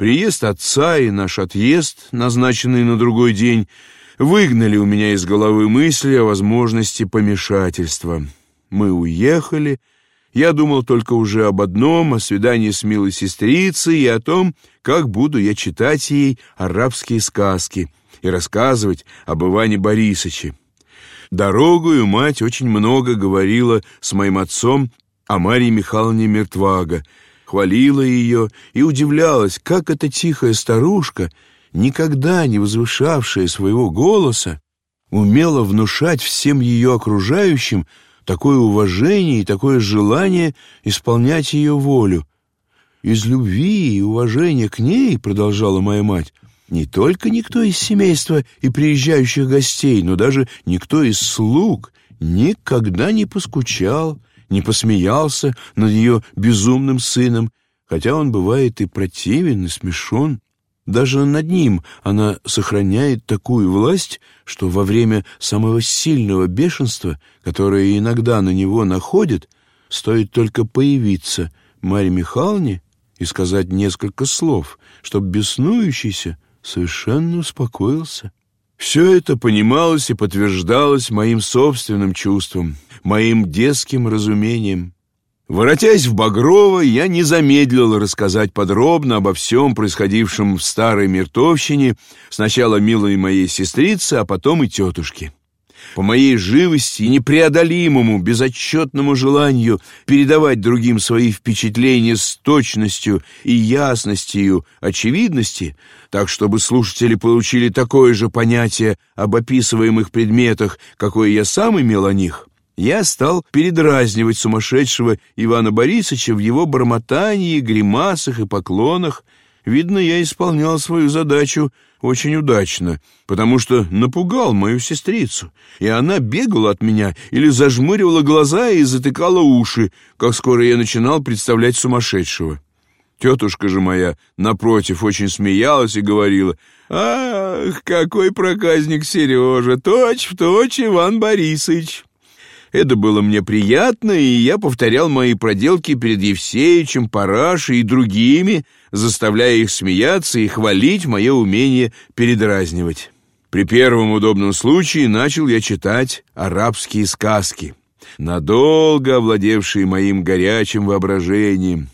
Приезд отца и наш отъезд, назначенный на другой день, выгнали у меня из головы мысли о возможности помешательства. Мы уехали. Я думал только уже об одном, о свидании с милой сестрицей и о том, как буду я читать ей арабские сказки и рассказывать об Иване Борисовиче. Дорогою мать очень много говорила с моим отцом о Марии Михайловне Мертвага, хвалила ее и удивлялась, как эта тихая старушка, никогда не возвышавшая своего голоса, умела внушать всем ее окружающим такое уважение и такое желание исполнять ее волю. Из любви и уважения к ней, продолжала моя мать, не только никто из семейства и приезжающих гостей, но даже никто из слуг никогда не поскучал, не посмеялся над ее безумным сыном, хотя он бывает и противен, и смешон. Даже над ним она сохраняет такую власть, что во время самого сильного бешенства, которое иногда на него находит, стоит только появиться Марье Михайловне и сказать несколько слов, чтобы беснующийся совершенно успокоился. Все это понималось и подтверждалось моим собственным чувством, моим детским разумением. Воротясь в Багрово, я не замедлил рассказать подробно обо всем происходившем в старой мертовщине, сначала милой моей сестрице, а потом и тетушке. По моей живости и непреодолимому, безотчетному желанию передавать другим свои впечатления с точностью и ясностью очевидности, так чтобы слушатели получили такое же понятие об описываемых предметах, какое я сам имел о них, я стал передразнивать сумасшедшего Ивана Борисовича в его бормотании, гримасах и поклонах. Видно, я исполнял свою задачу очень удачно, потому что напугал мою сестрицу, и она бегала от меня или зажмуривала глаза и затыкала уши, как скоро я начинал представлять сумасшедшего. Тетушка же моя, напротив, очень смеялась и говорила, «Ах, какой проказник Сережа, точь в точь Иван Борисович!» Это было мне приятно, и я повторял мои проделки перед Евсеичем, Парашей и другими, заставляя их смеяться и хвалить мое умение передразнивать. При первом удобном случае начал я читать арабские сказки, надолго овладевшие моим горячим воображением.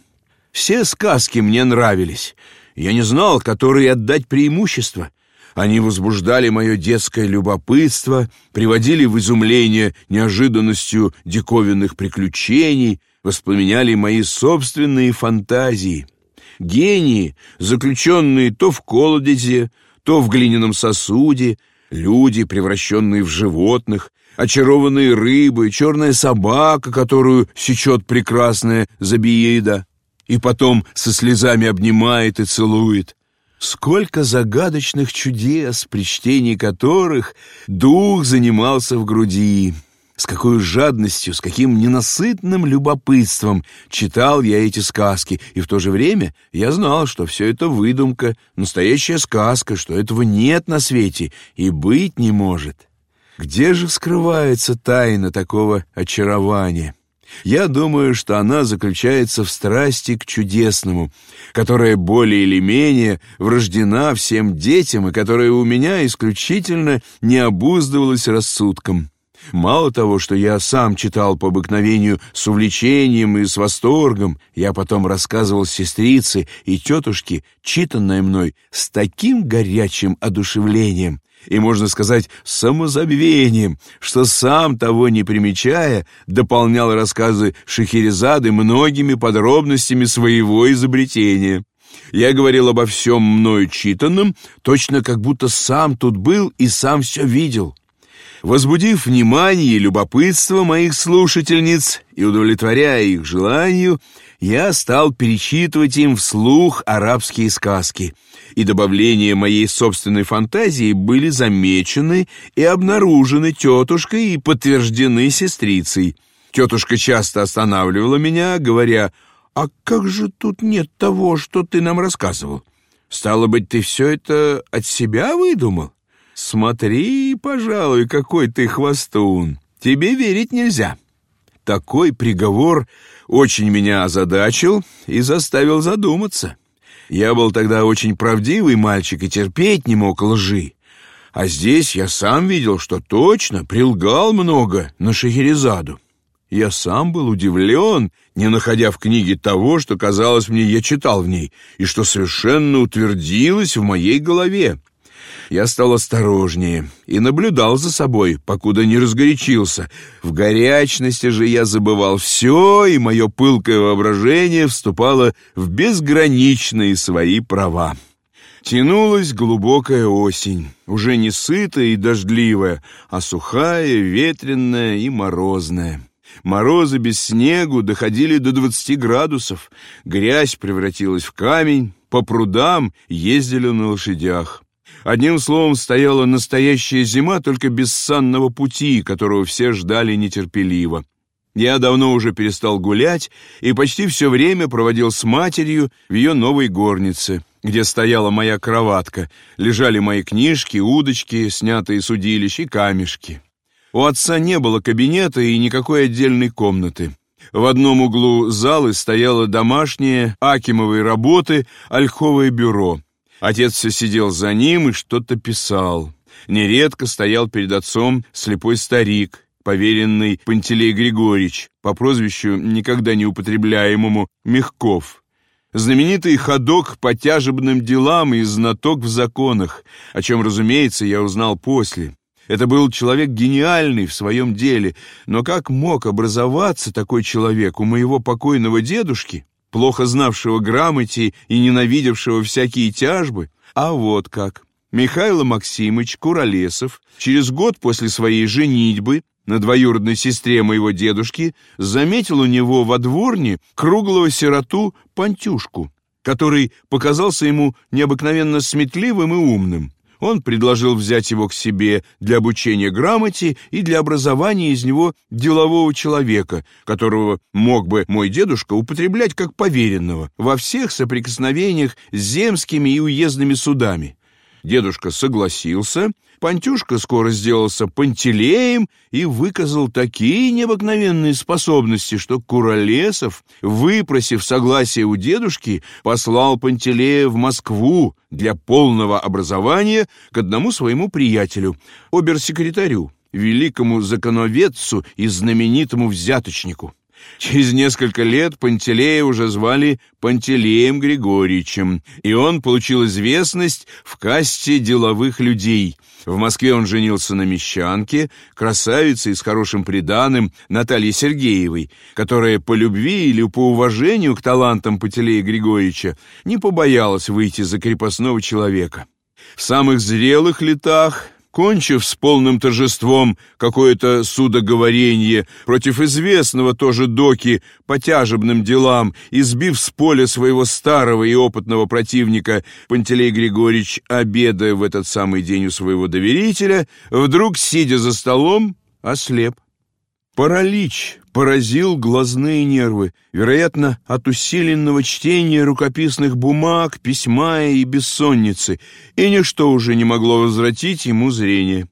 Все сказки мне нравились. Я не знал, которой отдать преимущество. Они возбуждали мое детское любопытство, приводили в изумление неожиданностью диковинных приключений, воспламеняли мои собственные фантазии. Гении, заключенные то в колодезе, то в глиняном сосуде, люди, превращенные в животных, очарованные рыбы, черная собака, которую сечет прекрасная Забиеда, и потом со слезами обнимает и целует, Сколько загадочных чудес, при чтении которых дух занимался в груди. С какой жадностью, с каким ненасытным любопытством читал я эти сказки, и в то же время я знал, что все это выдумка, настоящая сказка, что этого нет на свете и быть не может. Где же скрывается тайна такого очарования? Я думаю, что она заключается в страсти к чудесному, которая более или менее врождена всем детям и которая у меня исключительно не обуздывалась рассудком. Мало того, что я сам читал по обыкновению с увлечением и с восторгом, я потом рассказывал сестрице и тетушке, читанное мной, с таким горячим одушевлением, и, можно сказать, самозабвением, что сам того не примечая, дополнял рассказы Шахерезады многими подробностями своего изобретения. Я говорил обо всем мною читанном, точно как будто сам тут был и сам все видел. Возбудив внимание и любопытство моих слушательниц и удовлетворяя их желанию, я стал перечитывать им вслух арабские сказки, и добавления моей собственной фантазии были замечены и обнаружены тетушкой и подтверждены сестрицей. Тетушка часто останавливала меня, говоря, «А как же тут нет того, что ты нам рассказывал? Стало быть, ты все это от себя выдумал? Смотри, пожалуй, какой ты хвостун. Тебе верить нельзя». Такой приговор очень меня озадачил и заставил задуматься. Я был тогда очень правдивый мальчик и терпеть не мог лжи. А здесь я сам видел, что точно прилгал много на Шахерезаду. Я сам был удивлен, не находя в книге того, что, казалось мне, я читал в ней, и что совершенно утвердилось в моей голове. Я стал осторожнее и наблюдал за собой, покуда не разгорячился. В горячности же я забывал все, и мое пылкое воображение вступало в безграничные свои права. Тянулась глубокая осень, уже не сытая и дождливая, а сухая, ветреная и морозная. Морозы без снегу доходили до 20 градусов, грязь превратилась в камень, по прудам ездили на лошадях. Одним словом, стояла настоящая зима, только без санного пути, которого все ждали нетерпеливо. Я давно уже перестал гулять и почти все время проводил с матерью в ее новой горнице, где стояла моя кроватка, лежали мои книжки, удочки, снятые с удилищ и камешки. У отца не было кабинета и никакой отдельной комнаты. В одном углу залы стояло домашнее, акимовой работы, ольховое бюро — Отец все сидел за ним и что-то писал. Нередко стоял перед отцом слепой старик, поверенный Пантелей Григорьевич, по прозвищу, никогда не употребляемому, Мягков. Знаменитый ходок по тяжебным делам и знаток в законах, о чем, разумеется, я узнал после. Это был человек гениальный в своем деле, но как мог образоваться такой человек у моего покойного дедушки, плохо знавшего грамоте и ненавидевшего всякие тяжбы, а вот как. Михаил Максимыч Куролесов через год после своей женитьбы на двоюродной сестре моего дедушки заметил у него во дворне круглого сироту Пантюшку, который показался ему необыкновенно сметливым и умным. Он предложил взять его к себе для обучения грамоте и для образования из него делового человека, которого мог бы мой дедушка употреблять как поверенного во всех соприкосновениях с земскими и уездными судами. Дедушка согласился, Пантюшка скоро сделался Пантелеем и выказал такие необыкновенные способности, что Куролесов, выпросив согласие у дедушки, послал Пантелея в Москву для полного образования к одному своему приятелю, оберсекретарю, великому законоведцу и знаменитому взяточнику. Через несколько лет Пантелея уже звали Пантелеем Григорьевичем, и он получил известность в касте деловых людей. В Москве он женился на мещанке, красавице и с хорошим приданым Наталье Сергеевой, которая по любви или по уважению к талантам Пантелея Григорьевича не побоялась выйти за крепостного человека. В самых зрелых летах кончив с полным торжеством какое-то судоговорение против известного тоже доки по тяжебным делам, избив с поля своего старого и опытного противника, Пантелей Григорьевич, обедая в этот самый день у своего доверителя, вдруг, сидя за столом, ослеп. Паралич поразил глазные нервы, вероятно, от усиленного чтения рукописных бумаг, письма и бессонницы, и ничто уже не могло возвратить ему зрение.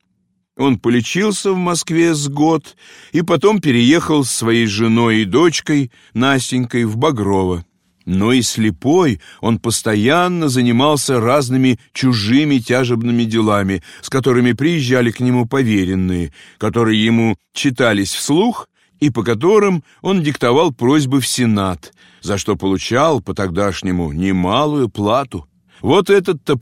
Он полечился в Москве с год и потом переехал с своей женой и дочкой Настенькой в Багрово. Но и слепой он постоянно занимался разными чужими тяжебными делами, с которыми приезжали к нему поверенные, которые ему читались вслух и по которым он диктовал просьбы в Сенат, за что получал по тогдашнему немалую плату. Вот этот-то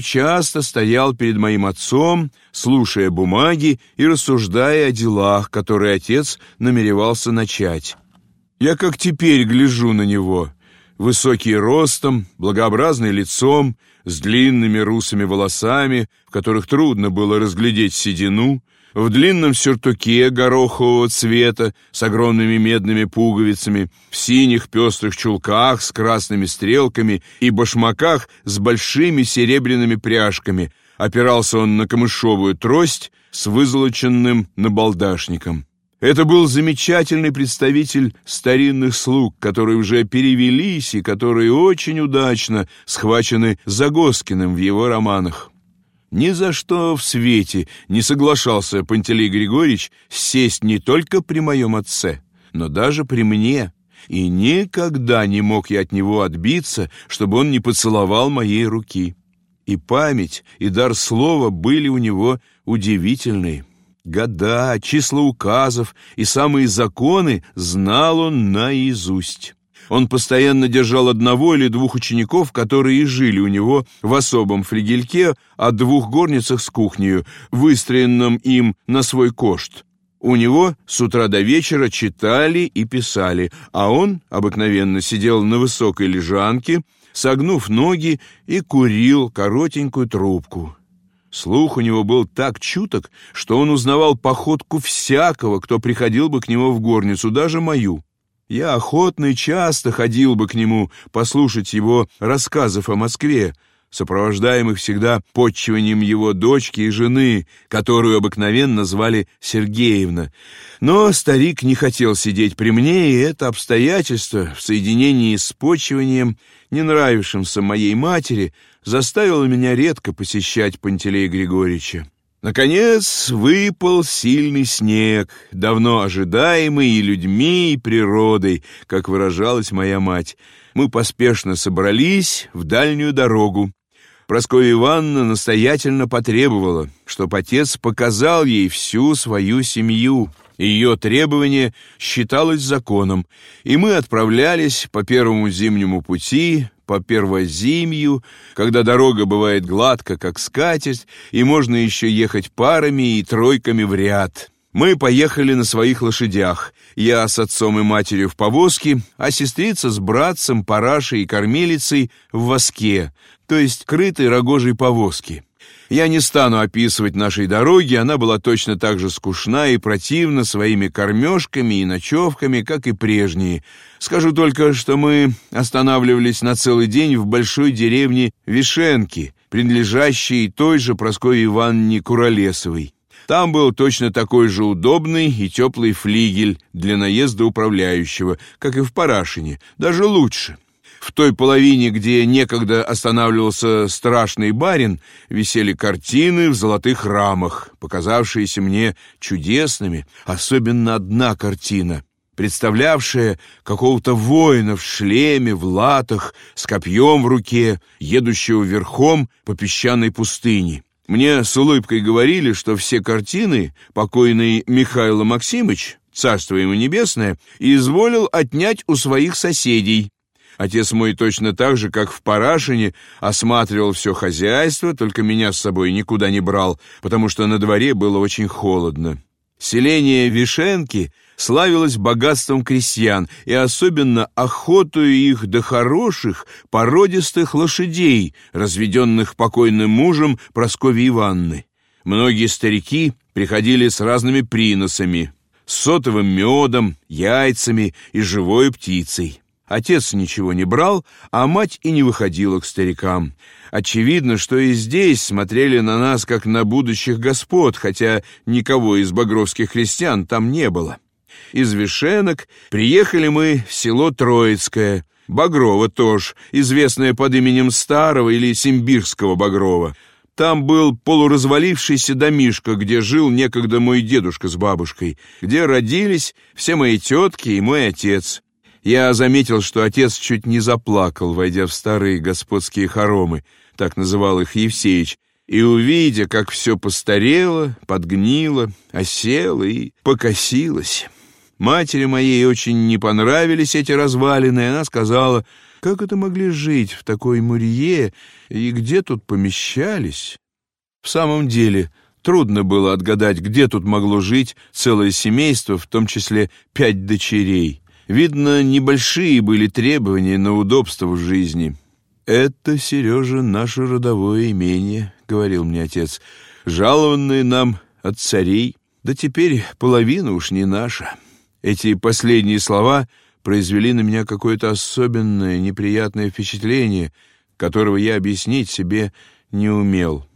часто стоял перед моим отцом, слушая бумаги и рассуждая о делах, которые отец намеревался начать. Я как теперь гляжу на него, высокий ростом, благообразный лицом, с длинными русыми волосами, в которых трудно было разглядеть седину, в длинном сюртуке горохового цвета с огромными медными пуговицами, в синих пестрых чулках с красными стрелками и башмаках с большими серебряными пряжками. Опирался он на камышовую трость с вызолоченным набалдашником. Это был замечательный представитель старинных слуг, которые уже перевелись и которые очень удачно схвачены Загоскиным в его романах. Ни за что в свете не соглашался Пантелей Григорьевич сесть не только при моем отце, но даже при мне, и никогда не мог я от него отбиться, чтобы он не поцеловал моей руки. И память, и дар слова были у него удивительные. Года, числа указов и самые законы знал он наизусть. Он постоянно держал одного или двух учеников, которые и жили у него в особом флигельке о двух горницах с кухней, выстроенном им на свой кошт. У него с утра до вечера читали и писали, а он обыкновенно сидел на высокой лежанке, согнув ноги и курил коротенькую трубку. Слух у него был так чуток, что он узнавал походку всякого, кто приходил бы к нему в горницу, даже мою. Я охотно и часто ходил бы к нему послушать его рассказов о Москве, сопровождаемых всегда подчиванием его дочки и жены, которую обыкновенно звали Сергеевна. Но старик не хотел сидеть при мне, и это обстоятельство в соединении с почиванием, не нравившимся моей матери, заставило меня редко посещать Пантелея Григорьевича. Наконец выпал сильный снег, давно ожидаемый и людьми, и природой, как выражалась моя мать. Мы поспешно собрались в дальнюю дорогу. Прасковья Ивановна настоятельно потребовала, чтоб отец показал ей всю свою семью. Ее требование считалось законом, и мы отправлялись по первому зимнему пути по первозимью, когда дорога бывает гладко, как скатерть, и можно еще ехать парами и тройками в ряд. Мы поехали на своих лошадях. Я с отцом и матерью в повозке, а сестрица с братцем, парашей и кормилицей в воске, то есть крытой рогожей повозки. Я не стану описывать нашей дороги, она была точно так же скучна и противна своими кормежками и ночевками, как и прежние. Скажу только, что мы останавливались на целый день в большой деревне Вишенки, принадлежащей той же Прасковье Ивановне Куролесовой. Там был точно такой же удобный и теплый флигель для наезда управляющего, как и в Парашине, даже лучше. В той половине, где некогда останавливался страшный барин, висели картины в золотых рамах, показавшиеся мне чудесными, особенно одна картина, представлявшая какого-то воина в шлеме, в латах, с копьем в руке, едущего верхом по песчаной пустыне. Мне с улыбкой говорили, что все картины покойный Михаил Максимыч, царство ему небесное, изволил отнять у своих соседей, Отец мой точно так же, как в Парашине, осматривал все хозяйство, только меня с собой никуда не брал, потому что на дворе было очень холодно. Селение Вишенки славилось богатством крестьян и особенно охотою их до хороших, породистых лошадей, разведенных покойным мужем Прасковьи Ивановны. Многие старики приходили с разными приносами, сотовым медом, яйцами и живой птицей. Отец ничего не брал, а мать и не выходила к старикам. Очевидно, что и здесь смотрели на нас как на будущих господ, хотя никого из багровских крестьян там не было. Из Вишенок приехали мы в село Троицкое, Багрово тоже, известное под именем Старого или Симбирского Багрова. Там был полуразвалившийся домишко, где жил некогда мой дедушка с бабушкой, где родились все мои тетки и мой отец. Я заметил, что отец чуть не заплакал, войдя в старые господские хоромы, так называл их Евсеич, и увидя, как все постарело, подгнило, осело и покосилось. Матери моей очень не понравились эти развалины, и она сказала, как это могли жить в такой мурье и где тут помещались? В самом деле, трудно было отгадать, где тут могло жить целое семейство, в том числе пять дочерей. Видно, небольшие были требования на удобство в жизни. «Это, Сережа, наше родовое имение», — говорил мне отец, «жалованное нам от царей, да теперь половина уж не наша». Эти последние слова произвели на меня какое-то особенное неприятное впечатление, которого я объяснить себе не умел.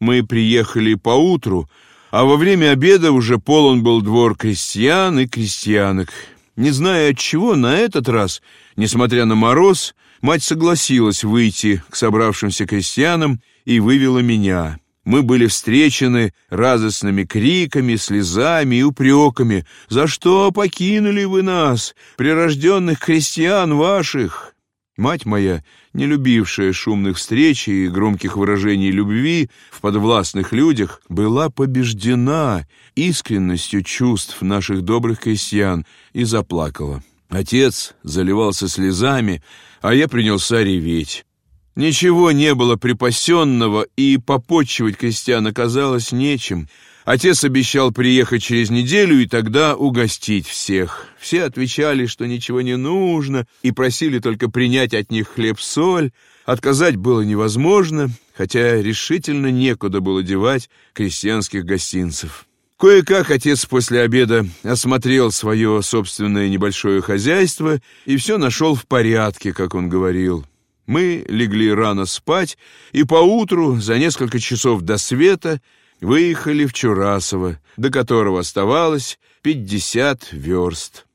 Мы приехали поутру, а во время обеда уже полон был двор крестьян и крестьянок. Не зная от чего, на этот раз, несмотря на мороз, мать согласилась выйти к собравшимся крестьянам и вывела меня. Мы были встречены радостными криками, слезами и упреками. «За что покинули вы нас, прирожденных крестьян ваших?» Мать моя, не любившая шумных встреч и громких выражений любви в подвластных людях, была побеждена искренностью чувств наших добрых крестьян и заплакала. Отец заливался слезами, а я принялся реветь. Ничего не было припасенного, и попотчевать крестьян оказалось нечем. Отец обещал приехать через неделю и тогда угостить всех. Все отвечали, что ничего не нужно, и просили только принять от них хлеб-соль. Отказать было невозможно, хотя решительно некуда было девать крестьянских гостинцев. Кое-как отец после обеда осмотрел свое собственное небольшое хозяйство и все нашел в порядке, как он говорил. Мы легли рано спать и поутру, за несколько часов до света, выехали в Чурасово, до которого оставалось пятьдесят верст.